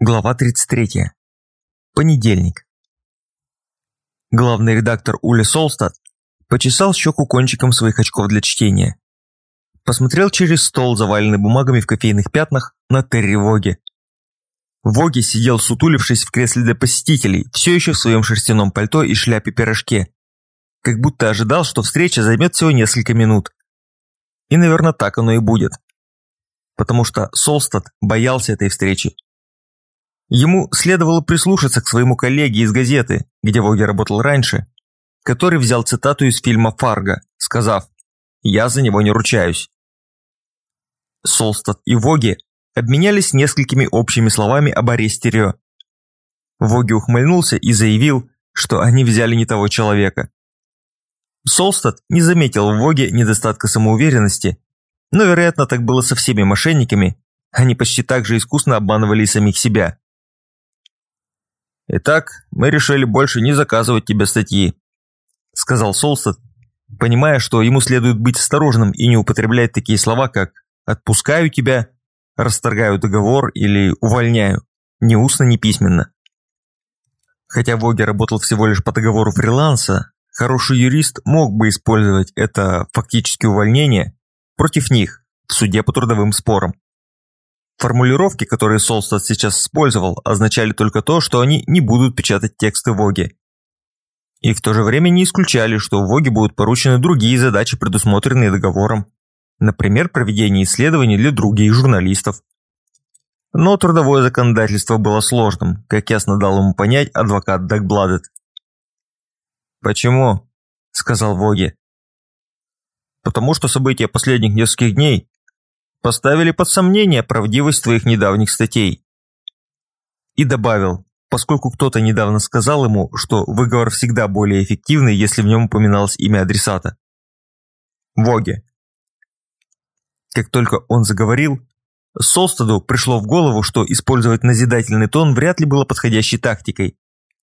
Глава 33. Понедельник. Главный редактор Ули Солстад почесал щеку кончиком своих очков для чтения. Посмотрел через стол, заваленный бумагами в кофейных пятнах, на Терри Воги. Воги сидел сутулившись в кресле для посетителей, все еще в своем шерстяном пальто и шляпе-пирожке. Как будто ожидал, что встреча займет всего несколько минут. И, наверное, так оно и будет. Потому что Солстад боялся этой встречи Ему следовало прислушаться к своему коллеге из газеты, где Воги работал раньше, который взял цитату из фильма «Фарго», сказав «Я за него не ручаюсь». Солстад и Воги обменялись несколькими общими словами об аресте Рё. Воги ухмыльнулся и заявил, что они взяли не того человека. Солстад не заметил в Воге недостатка самоуверенности, но, вероятно, так было со всеми мошенниками, они почти так же искусно обманывали и самих себя. «Итак, мы решили больше не заказывать тебе статьи», – сказал Солстед, понимая, что ему следует быть осторожным и не употреблять такие слова, как «отпускаю тебя», «расторгаю договор» или «увольняю», ни устно, ни письменно. Хотя Воги работал всего лишь по договору фриланса, хороший юрист мог бы использовать это фактически увольнение против них в суде по трудовым спорам. Формулировки, которые Солстад сейчас использовал, означали только то, что они не будут печатать тексты Воги. И в то же время не исключали, что Воге будут поручены другие задачи, предусмотренные договором. Например, проведение исследований для других журналистов. Но трудовое законодательство было сложным, как ясно дал ему понять адвокат Дагбладет. «Почему?» – сказал Воги. «Потому что события последних нескольких дней поставили под сомнение правдивость твоих недавних статей. И добавил, поскольку кто-то недавно сказал ему, что выговор всегда более эффективный, если в нем упоминалось имя адресата. Воге. Как только он заговорил, Солстаду пришло в голову, что использовать назидательный тон вряд ли было подходящей тактикой,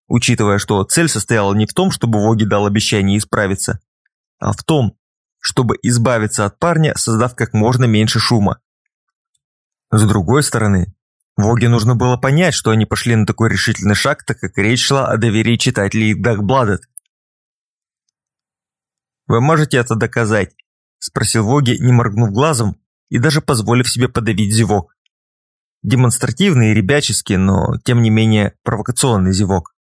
учитывая, что цель состояла не в том, чтобы Воги дал обещание исправиться, а в том, чтобы избавиться от парня, создав как можно меньше шума. С другой стороны, Воге нужно было понять, что они пошли на такой решительный шаг, так как речь шла о доверии читателей Дагбладет. «Вы можете это доказать?» – спросил Воги, не моргнув глазом и даже позволив себе подавить зевок. Демонстративный и ребяческий, но тем не менее провокационный зевок.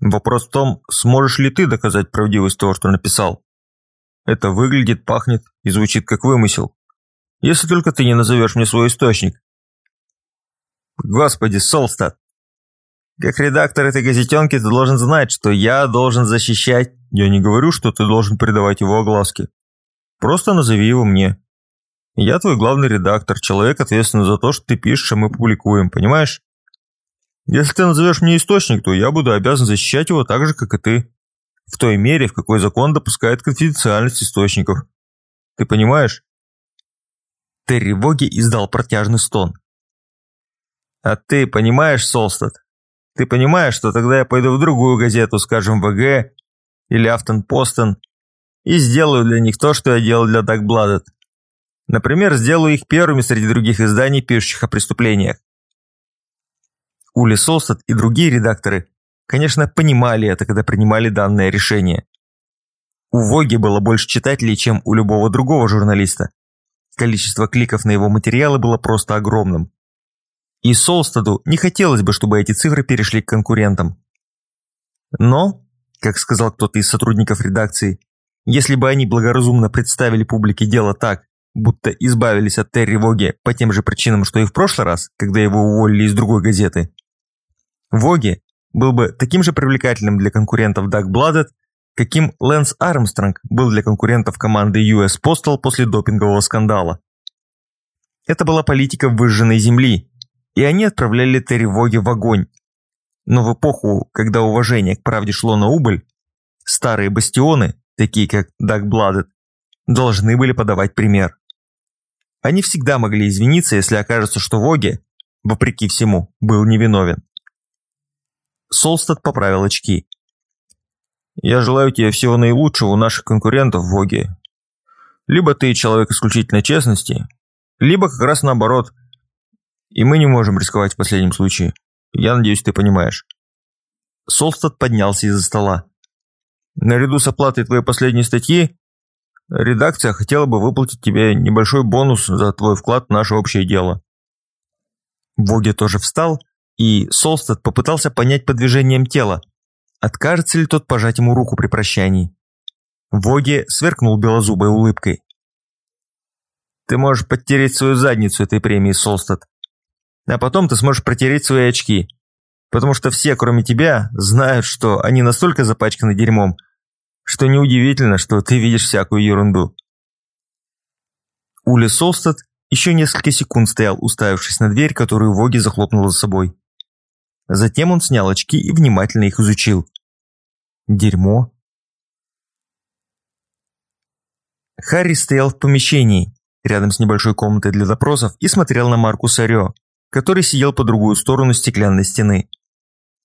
Вопрос в том, сможешь ли ты доказать правдивость того, что написал? Это выглядит, пахнет и звучит как вымысел. Если только ты не назовешь мне свой источник. Господи, Солстад. Как редактор этой газетенки ты должен знать, что я должен защищать... Я не говорю, что ты должен придавать его огласке. Просто назови его мне. Я твой главный редактор, человек, ответственный за то, что ты пишешь, а мы публикуем, понимаешь? Если ты назовешь мне источник, то я буду обязан защищать его так же, как и ты в той мере, в какой закон допускает конфиденциальность источников. Ты понимаешь? Терри Воги издал протяжный стон. А ты понимаешь, Солстад? Ты понимаешь, что тогда я пойду в другую газету, скажем, ВГ или Афтон Постон, и сделаю для них то, что я делал для Дагбладет. Например, сделаю их первыми среди других изданий, пишущих о преступлениях. Ули Солстад и другие редакторы конечно, понимали это, когда принимали данное решение. У Воги было больше читателей, чем у любого другого журналиста. Количество кликов на его материалы было просто огромным. И Солстаду не хотелось бы, чтобы эти цифры перешли к конкурентам. Но, как сказал кто-то из сотрудников редакции, если бы они благоразумно представили публике дело так, будто избавились от Терри Воги по тем же причинам, что и в прошлый раз, когда его уволили из другой газеты, Воги был бы таким же привлекательным для конкурентов Doug Blooded, каким Лэнс Армстронг был для конкурентов команды US Postal после допингового скандала. Это была политика выжженной земли, и они отправляли Терри Воги в огонь. Но в эпоху, когда уважение к правде шло на убыль, старые бастионы, такие как Doug Blooded, должны были подавать пример. Они всегда могли извиниться, если окажется, что Воги, вопреки всему, был невиновен. Солстед поправил очки. «Я желаю тебе всего наилучшего у наших конкурентов в Воге. Либо ты человек исключительной честности, либо как раз наоборот. И мы не можем рисковать в последнем случае. Я надеюсь, ты понимаешь. Солстад поднялся из-за стола. Наряду с оплатой твоей последней статьи, редакция хотела бы выплатить тебе небольшой бонус за твой вклад в наше общее дело. Воги тоже встал, и Солстад попытался понять по движениям тела, откажется ли тот пожать ему руку при прощании. Воги сверкнул белозубой улыбкой. «Ты можешь подтереть свою задницу этой премии, Солстад. А потом ты сможешь протереть свои очки, потому что все, кроме тебя, знают, что они настолько запачканы дерьмом, что неудивительно, что ты видишь всякую ерунду. Ули Солстад еще несколько секунд стоял, уставившись на дверь, которую Воги захлопнул за собой. Затем он снял очки и внимательно их изучил. Дерьмо. Харри стоял в помещении, рядом с небольшой комнатой для допросов, и смотрел на Маркуса Рё, который сидел по другую сторону стеклянной стены.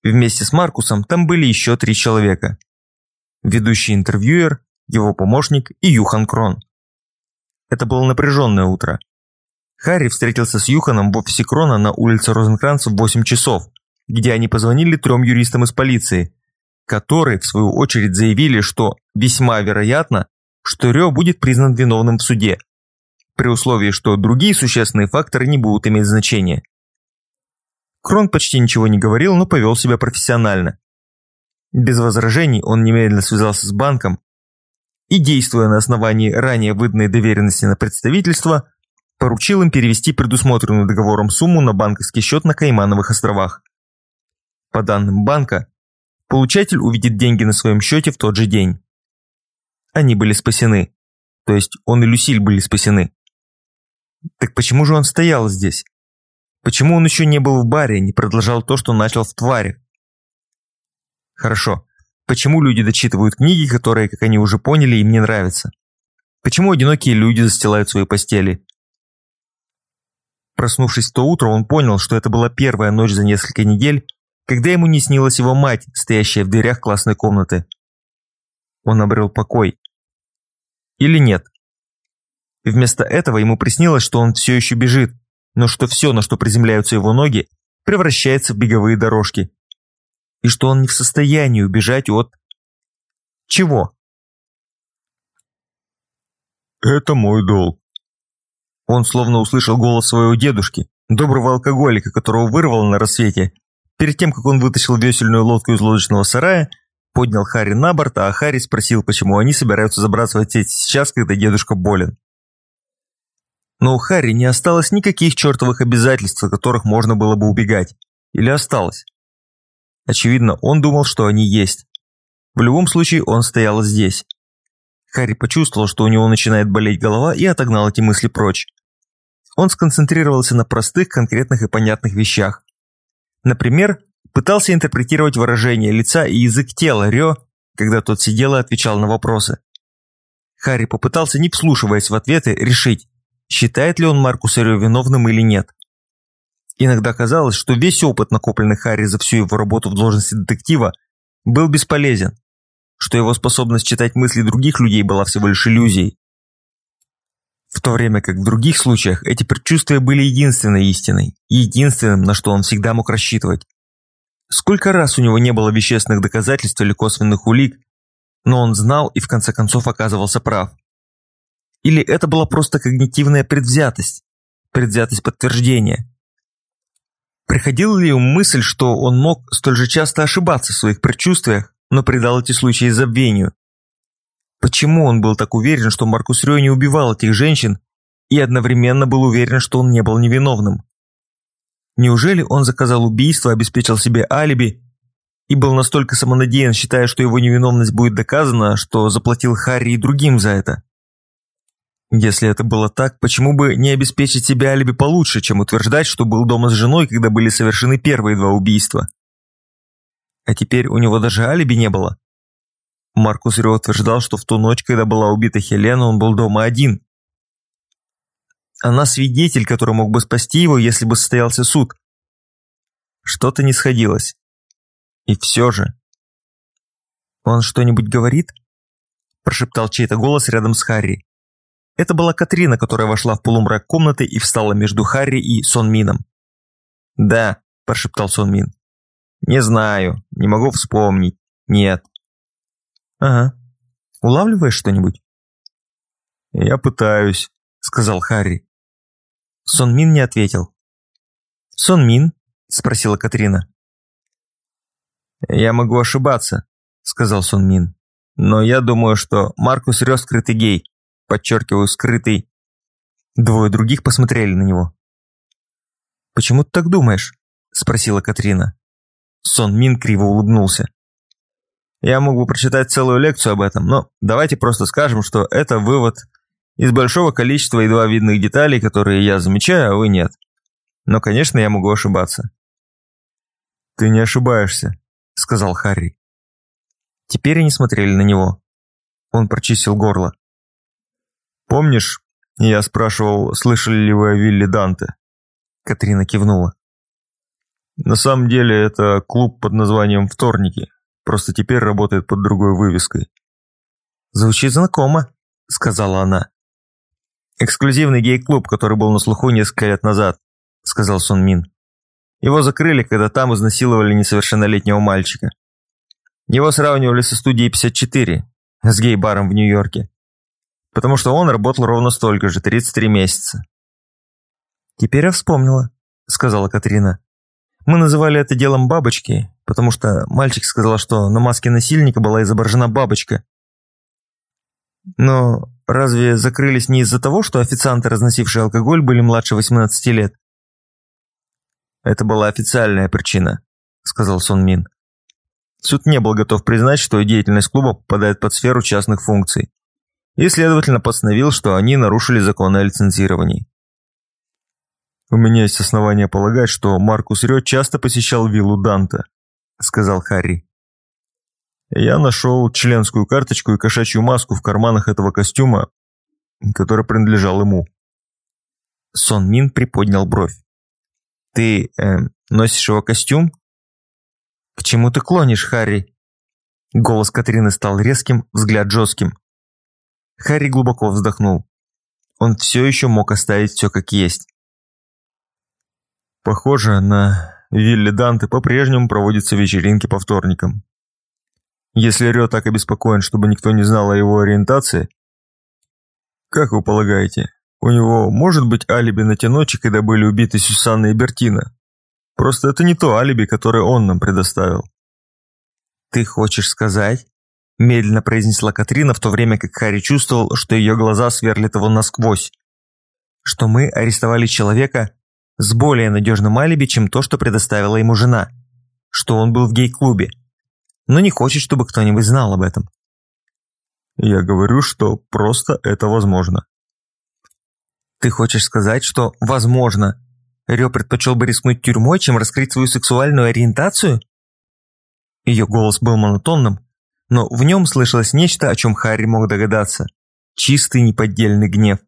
Вместе с Маркусом там были еще три человека ведущий интервьюер, его помощник и Юхан Крон. Это было напряженное утро. Харри встретился с Юханом в офисе Крона на улице Розенкранца в 8 часов, где они позвонили трем юристам из полиции, которые, в свою очередь, заявили, что весьма вероятно, что Рё будет признан виновным в суде, при условии, что другие существенные факторы не будут иметь значения. Крон почти ничего не говорил, но повел себя профессионально. Без возражений он немедленно связался с банком и, действуя на основании ранее выданной доверенности на представительство, поручил им перевести предусмотренную договором сумму на банковский счет на Каймановых островах. По данным банка, получатель увидит деньги на своем счете в тот же день. Они были спасены, то есть он и Люсиль были спасены. Так почему же он стоял здесь? Почему он еще не был в баре, не продолжал то, что начал в тваре? Хорошо. Почему люди дочитывают книги, которые, как они уже поняли, им не нравятся? Почему одинокие люди застилают свои постели? Проснувшись то утро, он понял, что это была первая ночь за несколько недель, когда ему не снилась его мать, стоящая в дверях классной комнаты. Он обрел покой. Или нет? Вместо этого ему приснилось, что он все еще бежит, но что все, на что приземляются его ноги, превращается в беговые дорожки, и что он не в состоянии убежать от... Чего? «Это мой долг». Он словно услышал голос своего дедушки, доброго алкоголика, которого вырвало на рассвете. Перед тем, как он вытащил весельную лодку из лодочного сарая, поднял Харри на борт, а Харри спросил, почему они собираются забрасывать сеть сейчас, когда дедушка болен. Но у Харри не осталось никаких чертовых обязательств, от которых можно было бы убегать. Или осталось? Очевидно, он думал, что они есть. В любом случае, он стоял здесь. Харри почувствовал, что у него начинает болеть голова и отогнал эти мысли прочь. Он сконцентрировался на простых, конкретных и понятных вещах. Например, пытался интерпретировать выражение лица и язык тела Рё, когда тот сидел и отвечал на вопросы. Харри попытался, не вслушиваясь в ответы, решить, считает ли он Маркуса Рё виновным или нет. Иногда казалось, что весь опыт, накопленный Харри за всю его работу в должности детектива, был бесполезен, что его способность читать мысли других людей была всего лишь иллюзией. То время как в других случаях эти предчувствия были единственной истиной единственным, на что он всегда мог рассчитывать. Сколько раз у него не было вещественных доказательств или косвенных улик, но он знал и в конце концов оказывался прав. Или это была просто когнитивная предвзятость, предвзятость подтверждения, Приходила ли ему мысль, что он мог столь же часто ошибаться в своих предчувствиях, но придал эти случаи забвению? Почему он был так уверен, что Маркус Рё не убивал этих женщин, и одновременно был уверен, что он не был невиновным? Неужели он заказал убийство, обеспечил себе алиби и был настолько самонадеян, считая, что его невиновность будет доказана, что заплатил Харри и другим за это? Если это было так, почему бы не обеспечить себе алиби получше, чем утверждать, что был дома с женой, когда были совершены первые два убийства? А теперь у него даже алиби не было. Маркус Рё утверждал, что в ту ночь, когда была убита Хелена, он был дома один. Она свидетель, который мог бы спасти его, если бы состоялся суд. Что-то не сходилось. И все же... «Он что-нибудь говорит?» Прошептал чей-то голос рядом с Харри. Это была Катрина, которая вошла в полумрак комнаты и встала между Харри и Сон Мином. «Да», – прошептал Сон Мин. «Не знаю, не могу вспомнить. Нет». «Ага. Улавливаешь что-нибудь?» «Я пытаюсь», – сказал Харри. Сон Мин не ответил. «Сон Мин?» – спросила Катрина. «Я могу ошибаться», – сказал Сон Мин. «Но я думаю, что Маркус Рё скрытый гей. Подчеркиваю, скрытый». Двое других посмотрели на него. «Почему ты так думаешь?» – спросила Катрина. Сон Мин криво улыбнулся. «Я мог бы прочитать целую лекцию об этом, но давайте просто скажем, что это вывод из большого количества едва видных деталей, которые я замечаю, а вы нет. Но, конечно, я могу ошибаться». «Ты не ошибаешься», – сказал Харри. Теперь они смотрели на него. Он прочистил горло. «Помнишь, я спрашивал, слышали ли вы о Вилле Данте?» Катрина кивнула. «На самом деле это клуб под названием «Вторники», просто теперь работает под другой вывеской». «Звучит знакомо», — сказала она. «Эксклюзивный гей-клуб, который был на слуху несколько лет назад», — сказал Сон Мин. «Его закрыли, когда там изнасиловали несовершеннолетнего мальчика. Его сравнивали со студией 54, с гей-баром в Нью-Йорке, потому что он работал ровно столько же, 33 месяца. «Теперь я вспомнила», — сказала Катрина. «Мы называли это делом бабочки, потому что мальчик сказал, что на маске насильника была изображена бабочка. Но разве закрылись не из-за того, что официанты, разносившие алкоголь, были младше 18 лет?» «Это была официальная причина», — сказал Сон Мин. Суд не был готов признать, что деятельность клуба попадает под сферу частных функций, и, следовательно, постановил, что они нарушили законы о лицензировании. «У меня есть основания полагать, что Маркус Рё часто посещал виллу Данте», — сказал Харри. «Я нашел членскую карточку и кошачью маску в карманах этого костюма, который принадлежал ему». Сон Мин приподнял бровь. «Ты э, носишь его костюм?» «К чему ты клонишь, Харри?» Голос Катрины стал резким, взгляд жестким. Харри глубоко вздохнул. Он все еще мог оставить все как есть. Похоже, на вилле Данте по-прежнему проводятся вечеринки по вторникам. Если Рё так обеспокоен, чтобы никто не знал о его ориентации, как вы полагаете, у него может быть алиби на те когда были убиты Сюсанна и Бертина? Просто это не то алиби, которое он нам предоставил. Ты хочешь сказать? Медленно произнесла Катрина, в то время как Харри чувствовал, что ее глаза сверлят его насквозь. Что мы арестовали человека с более надежным алиби, чем то, что предоставила ему жена. Что он был в гей-клубе. Но не хочет, чтобы кто-нибудь знал об этом. Я говорю, что просто это возможно. Ты хочешь сказать, что возможно Рё предпочел бы рискнуть тюрьмой, чем раскрыть свою сексуальную ориентацию? Ее голос был монотонным, но в нем слышалось нечто, о чем Харри мог догадаться. Чистый неподдельный гнев.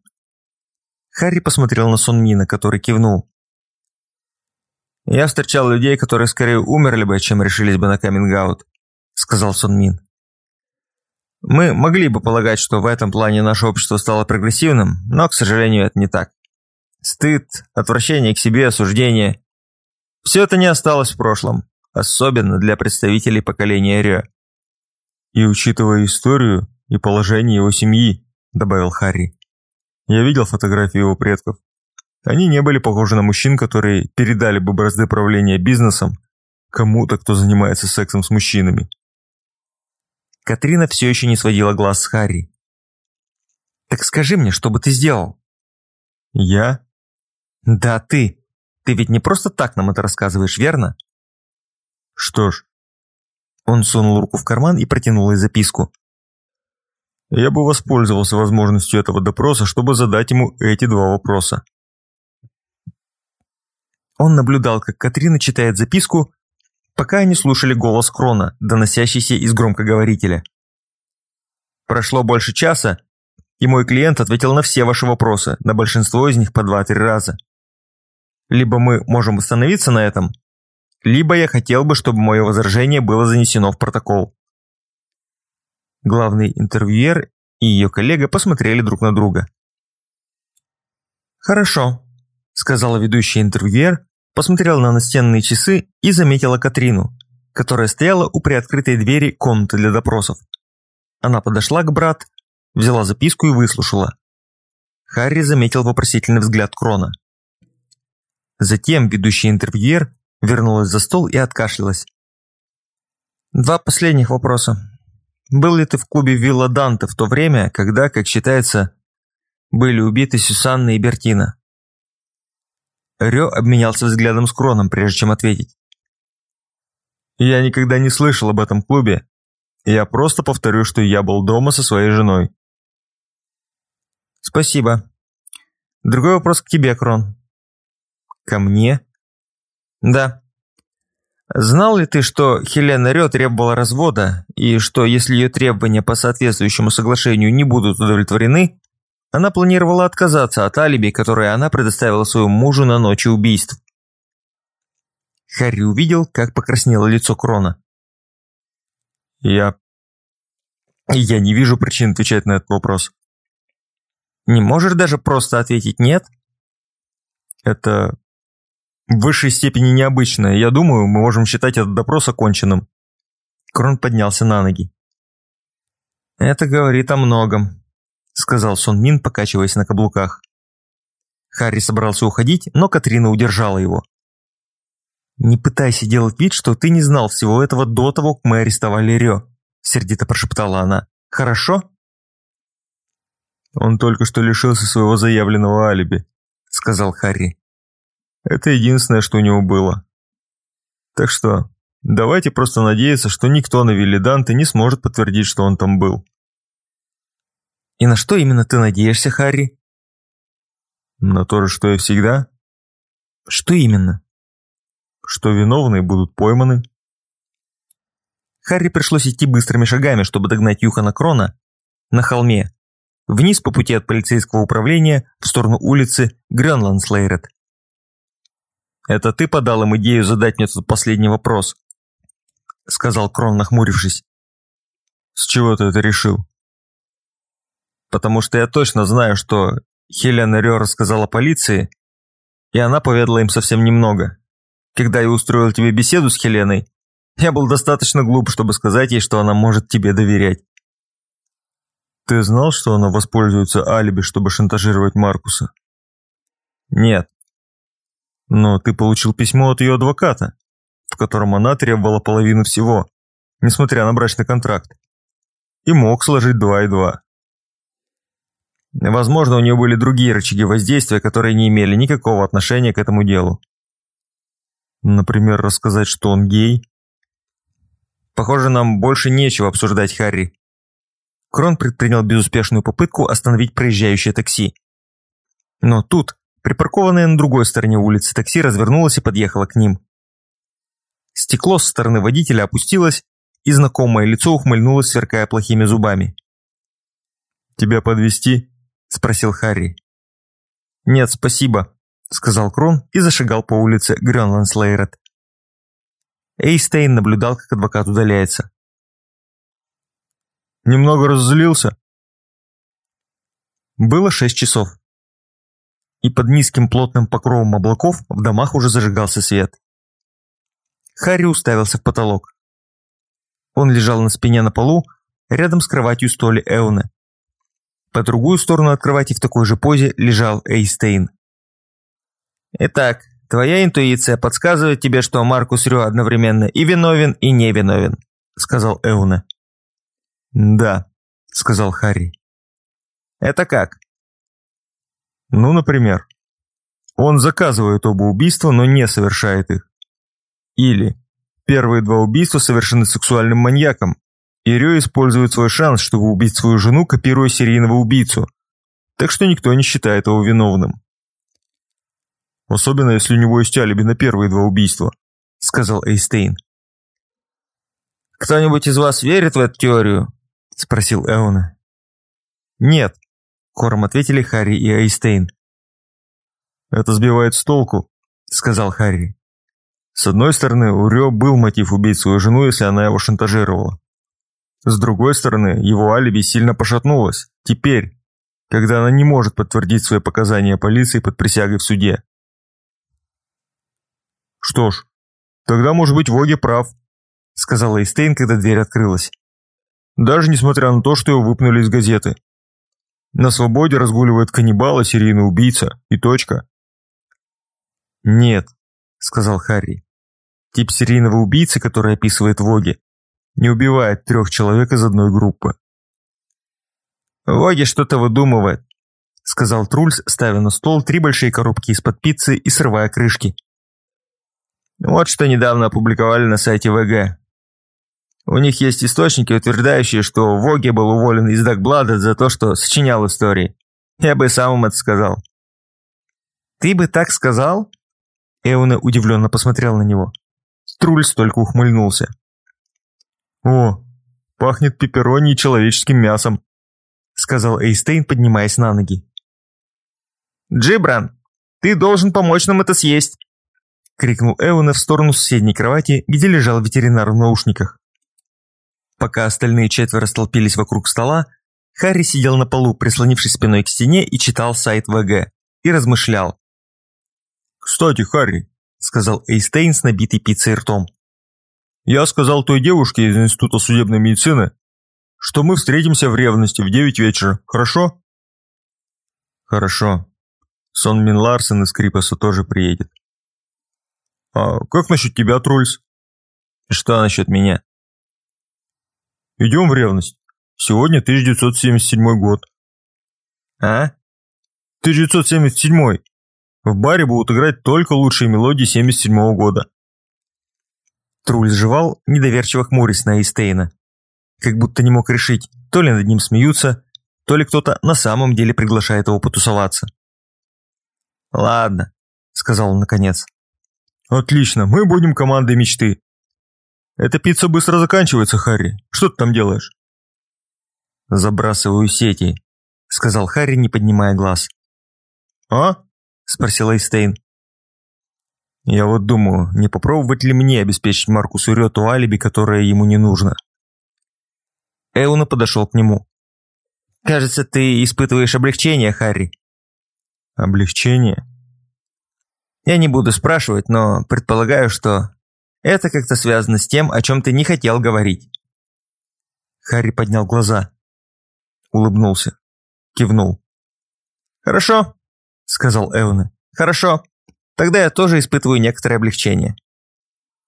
Харри посмотрел на Сонмина, который кивнул. «Я встречал людей, которые скорее умерли бы, чем решились бы на каминг-аут», сказал Сонмин. «Мы могли бы полагать, что в этом плане наше общество стало прогрессивным, но, к сожалению, это не так. Стыд, отвращение к себе, осуждение – все это не осталось в прошлом, особенно для представителей поколения Рё. «И учитывая историю и положение его семьи», – добавил Харри. «Я видел фотографии его предков. Они не были похожи на мужчин, которые передали бы бразды правления бизнесом кому-то, кто занимается сексом с мужчинами». Катрина все еще не сводила глаз с Харри. «Так скажи мне, что бы ты сделал?» «Я?» «Да, ты. Ты ведь не просто так нам это рассказываешь, верно?» «Что ж, он сунул руку в карман и протянул ей записку. Я бы воспользовался возможностью этого допроса, чтобы задать ему эти два вопроса. Он наблюдал, как Катрина читает записку, пока они слушали голос Крона, доносящийся из громкоговорителя. Прошло больше часа, и мой клиент ответил на все ваши вопросы, на большинство из них по два-три раза. Либо мы можем остановиться на этом, либо я хотел бы, чтобы мое возражение было занесено в протокол. Главный интервьюер и ее коллега посмотрели друг на друга. «Хорошо», – сказала ведущая интервьюер, посмотрела на настенные часы и заметила Катрину, которая стояла у приоткрытой двери комнаты для допросов. Она подошла к брат, взяла записку и выслушала. Харри заметил вопросительный взгляд Крона. Затем ведущий интервьюер вернулась за стол и откашлялась. Два последних вопроса. Был ли ты в клубе Вилла Данте в то время, когда, как считается, были убиты Сюсанна и Бертина? Рё обменялся взглядом с Кроном, прежде чем ответить. Я никогда не слышал об этом клубе. Я просто повторю, что я был дома со своей женой. Спасибо. Другой вопрос к тебе, Крон. Ко мне? Да. Знал ли ты, что Хелена Рё требовала развода, и что если ее требования по соответствующему соглашению не будут удовлетворены, она планировала отказаться от алиби, которое она предоставила своему мужу на ночь убийств? Харри увидел, как покраснело лицо Крона. Я... Я не вижу причин отвечать на этот вопрос. Не можешь даже просто ответить «нет»? Это в высшей степени необычно. Я думаю, мы можем считать этот допрос оконченным. Крон поднялся на ноги. «Это говорит о многом», — сказал Сон Мин, покачиваясь на каблуках. Харри собрался уходить, но Катрина удержала его. «Не пытайся делать вид, что ты не знал всего этого до того, как мы арестовали Рё», — сердито прошептала она. «Хорошо?» «Он только что лишился своего заявленного алиби», — сказал Харри. Это единственное, что у него было. Так что, давайте просто надеяться, что никто на Вилли Данте не сможет подтвердить, что он там был. И на что именно ты надеешься, Харри? На то же, что и всегда. Что именно? Что виновные будут пойманы. Харри пришлось идти быстрыми шагами, чтобы догнать Юхана Крона на холме, вниз по пути от полицейского управления в сторону улицы Гренландслейрет. «Это ты подал им идею задать мне тут последний вопрос?» Сказал Крон, нахмурившись. «С чего ты это решил?» «Потому что я точно знаю, что Хелена Рё рассказала полиции, и она поведала им совсем немного. Когда я устроил тебе беседу с Хеленой, я был достаточно глуп, чтобы сказать ей, что она может тебе доверять». «Ты знал, что она воспользуется алиби, чтобы шантажировать Маркуса?» «Нет. Но ты получил письмо от ее адвоката, в котором она требовала половину всего, несмотря на брачный контракт. И мог сложить два и два. Возможно, у нее были другие рычаги воздействия, которые не имели никакого отношения к этому делу. Например, рассказать, что он гей? Похоже, нам больше нечего обсуждать, Харри. Крон предпринял безуспешную попытку остановить проезжающее такси. Но тут Припаркованное на другой стороне улицы такси развернулось и подъехало к ним. Стекло со стороны водителя опустилось, и знакомое лицо ухмыльнулось, сверкая плохими зубами. «Тебя подвести? Спросил Харри. «Нет, спасибо», – сказал Крон и зашагал по улице Грёнландслейрет. Эйстейн наблюдал, как адвокат удаляется. «Немного раззлился?» Было шесть часов и под низким плотным покровом облаков в домах уже зажигался свет. Харри уставился в потолок. Он лежал на спине на полу, рядом с кроватью столи Эуна. По другую сторону от кровати в такой же позе лежал Эйстейн. «Итак, твоя интуиция подсказывает тебе, что Маркус Рё одновременно и виновен, и невиновен», сказал Эуна. «Да», сказал Харри. «Это как?» Ну, например, он заказывает оба убийства, но не совершает их. Или первые два убийства совершены сексуальным маньяком, и Рё использует свой шанс, чтобы убить свою жену, копируя серийного убийцу. Так что никто не считает его виновным. Особенно, если у него есть алиби на первые два убийства, сказал Эйстейн. «Кто-нибудь из вас верит в эту теорию?» – спросил Эона. «Нет», Хором ответили Харри и Эйстейн. «Это сбивает с толку», — сказал Харри. «С одной стороны, у Рё был мотив убить свою жену, если она его шантажировала. С другой стороны, его алиби сильно пошатнулось. Теперь, когда она не может подтвердить свои показания полиции под присягой в суде. «Что ж, тогда, может быть, Воги прав», — сказала Эйстейн, когда дверь открылась. «Даже несмотря на то, что его выпнули из газеты. На свободе разгуливает каннибал, серийный убийца и точка». «Нет», — сказал Харри. «Тип серийного убийцы, который описывает Воги, не убивает трех человек из одной группы». «Воги что-то выдумывает», — сказал Трульс, ставя на стол три большие коробки из-под пиццы и срывая крышки. Вот что недавно опубликовали на сайте ВГ. У них есть источники, утверждающие, что Воги был уволен из Дагблада за то, что сочинял истории. Я бы сам им это сказал. «Ты бы так сказал?» Эуна удивленно посмотрел на него. Трульс только ухмыльнулся. «О, пахнет пепперони и человеческим мясом», сказал Эйстейн, поднимаясь на ноги. «Джибран, ты должен помочь нам это съесть!» крикнул Эвана в сторону соседней кровати, где лежал ветеринар в наушниках. Пока остальные четверо столпились вокруг стола, Харри сидел на полу, прислонившись спиной к стене и читал сайт ВГ, и размышлял. «Кстати, Харри», — сказал Эйстейн с набитой пиццей ртом. «Я сказал той девушке из Института судебной медицины, что мы встретимся в ревности в девять вечера, хорошо?» «Хорошо. Сон Мин Ларсен из Крипаса тоже приедет». «А как насчет тебя, Трульс?» «Что насчет меня?» «Идем в ревность. Сегодня 1977 год». «А?» «1977. В баре будут играть только лучшие мелодии 77 -го года». Трульс жевал, недоверчиво хмурясь на Эйстейна. Как будто не мог решить, то ли над ним смеются, то ли кто-то на самом деле приглашает его потусоваться. «Ладно», — сказал он наконец. «Отлично, мы будем командой мечты». «Эта пицца быстро заканчивается, Харри. Что ты там делаешь?» «Забрасываю сети», — сказал Харри, не поднимая глаз. «А?» — спросил Эйстейн. «Я вот думаю, не попробовать ли мне обеспечить Маркусу Рёту алиби, которое ему не нужно?» Эуна подошел к нему. «Кажется, ты испытываешь облегчение, Харри». «Облегчение?» Я не буду спрашивать, но предполагаю, что это как-то связано с тем, о чем ты не хотел говорить. Харри поднял глаза. Улыбнулся. Кивнул. «Хорошо», — сказал Эвна. «Хорошо. Тогда я тоже испытываю некоторое облегчение».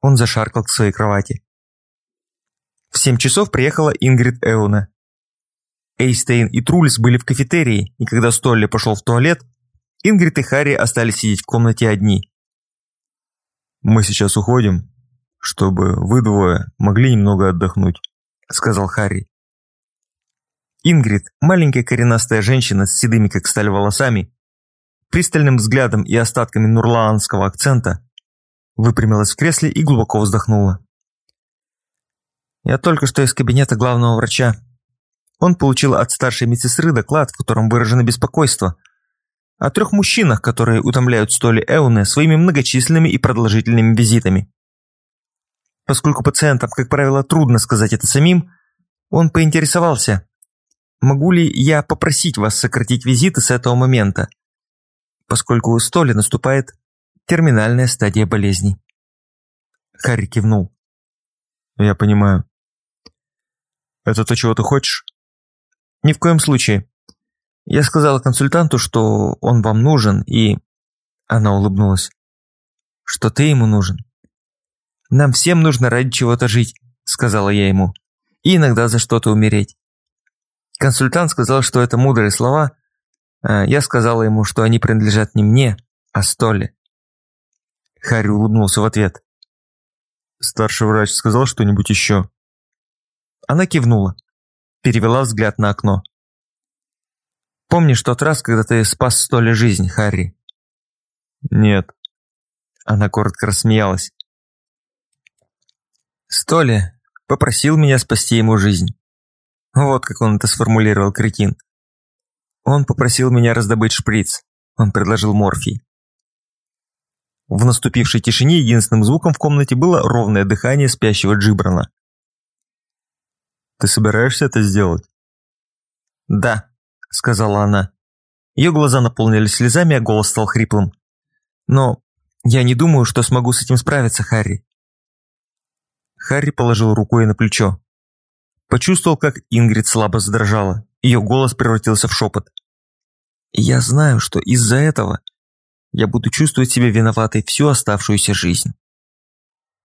Он зашаркал к своей кровати. В семь часов приехала Ингрид Эуна. Эйстейн и Трульс были в кафетерии, и когда Столли пошел в туалет, Ингрид и Харри остались сидеть в комнате одни. «Мы сейчас уходим, чтобы вы двое могли немного отдохнуть», — сказал Харри. Ингрид, маленькая коренастая женщина с седыми как сталь волосами, пристальным взглядом и остатками нурлаанского акцента, выпрямилась в кресле и глубоко вздохнула. «Я только что из кабинета главного врача. Он получил от старшей медсестры доклад, в котором выражено беспокойство — о трех мужчинах, которые утомляют столи Эуны своими многочисленными и продолжительными визитами. Поскольку пациентам, как правило, трудно сказать это самим, он поинтересовался, могу ли я попросить вас сократить визиты с этого момента, поскольку у Столи наступает терминальная стадия болезни. Харри кивнул. «Я понимаю. Это то, чего ты хочешь?» «Ни в коем случае. Я сказала консультанту, что он вам нужен, и...» Она улыбнулась. «Что ты ему нужен?» «Нам всем нужно ради чего-то жить», — сказала я ему. «И иногда за что-то умереть». Консультант сказал, что это мудрые слова, я сказала ему, что они принадлежат не мне, а Столле. Харри улыбнулся в ответ. «Старший врач сказал что-нибудь еще?» Она кивнула, перевела взгляд на окно. Помнишь тот раз, когда ты спас Столе жизнь, Харри?» «Нет». Она коротко рассмеялась. Столе попросил меня спасти ему жизнь. Вот как он это сформулировал, кретин. Он попросил меня раздобыть шприц. Он предложил морфий. В наступившей тишине единственным звуком в комнате было ровное дыхание спящего Джибрана. «Ты собираешься это сделать?» «Да», – сказала она. Ее глаза наполнились слезами, а голос стал хриплым. «Но Я не думаю, что смогу с этим справиться, Харри. Харри положил руку ей на плечо. Почувствовал, как Ингрид слабо задрожала. Ее голос превратился в шепот. «Я знаю, что из-за этого я буду чувствовать себя виноватой всю оставшуюся жизнь».